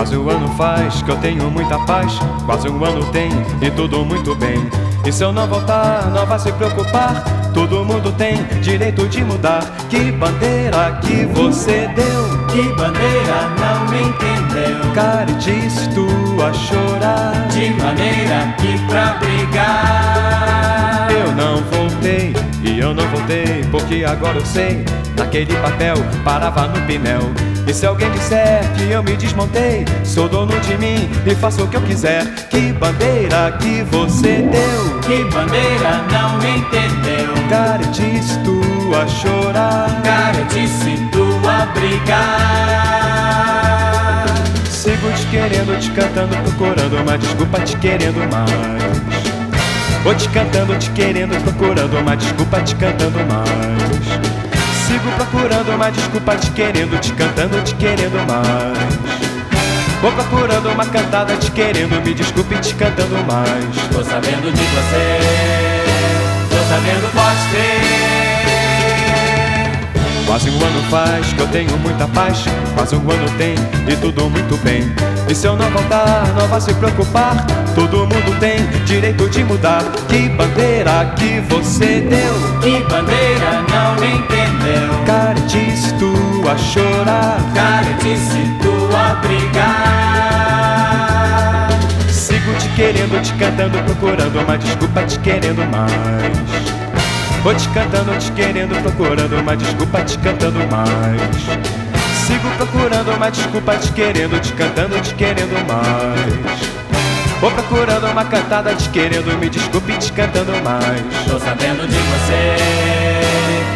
Quase um ano faz que eu tenho muita paz. Quase um ano tem e tudo muito bem. E se eu não voltar, não vai se preocupar. Todo mundo tem direito de mudar. Que bandeira que você deu? Que bandeira não me entendeu? Cara, disse tu a chorar. De maneira que pra brigar. Eu não voltei e eu não voltei porque agora eu sei. Naquele papel parava no pinel. E se alguém disser que eu me desmontei, sou dono de mim e faço o que eu quiser. Que bandeira que você deu? Que bandeira não me entendeu? Cara, disse tu a chorar. Cara, disse tu a brigar. Sigo te querendo, te cantando, procurando uma desculpa, te querendo mais. Vou te cantando, te querendo, procurando uma desculpa, te cantando mais. Sigo procurando uma desculpa, te querendo, te cantando, te querendo mais. Vou procurando uma cantada, te querendo, me desculpe, te cantando mais. Tô sabendo de você, tô sabendo, pode ter. Quase um ano faz que eu tenho muita paz. Quase um ano tem e tudo muito bem. E se eu não voltar, não vai se preocupar. Todo mundo tem direito de mudar. Que bandeira que você deu? Que bandeira não me entendeu? Cara, disse tu a chorar. Cara, disse tu a brigar. Sigo te querendo, te cantando, procurando uma desculpa, te querendo mais. Vou te cantando, te querendo, procurando uma desculpa, te cantando mais. Sigo procurando uma desculpa, te querendo, te cantando, te querendo mais. Vou procurando uma cantada, te querendo, me desculpe, te cantando mais. Tô sabendo de você,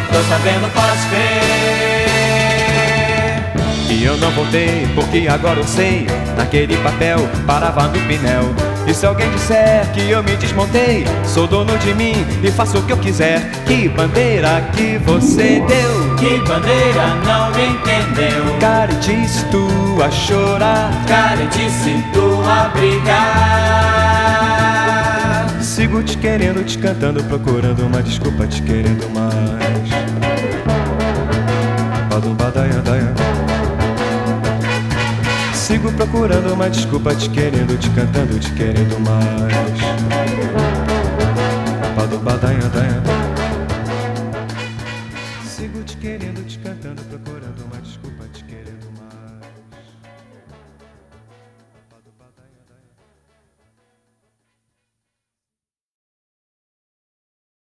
tô sabendo, pode ver. E eu não voltei, porque agora eu sei. Naquele papel parava no pinel. E se alguém disser que eu me desmontei, sou dono de mim e faço o que eu quiser. Que bandeira que você deu? Que bandeira não me entendeu? Cara, disse tu a chorar. Cara, disse tu a brigar. Sigo te querendo, te cantando, procurando uma desculpa, te querendo mais. Badum, badaia, daia. Sigo procurando uma desculpa, te querendo, te cantando, te querendo mais. Badum, badaia, daia. Sigo te querendo, te cantando, procurando uma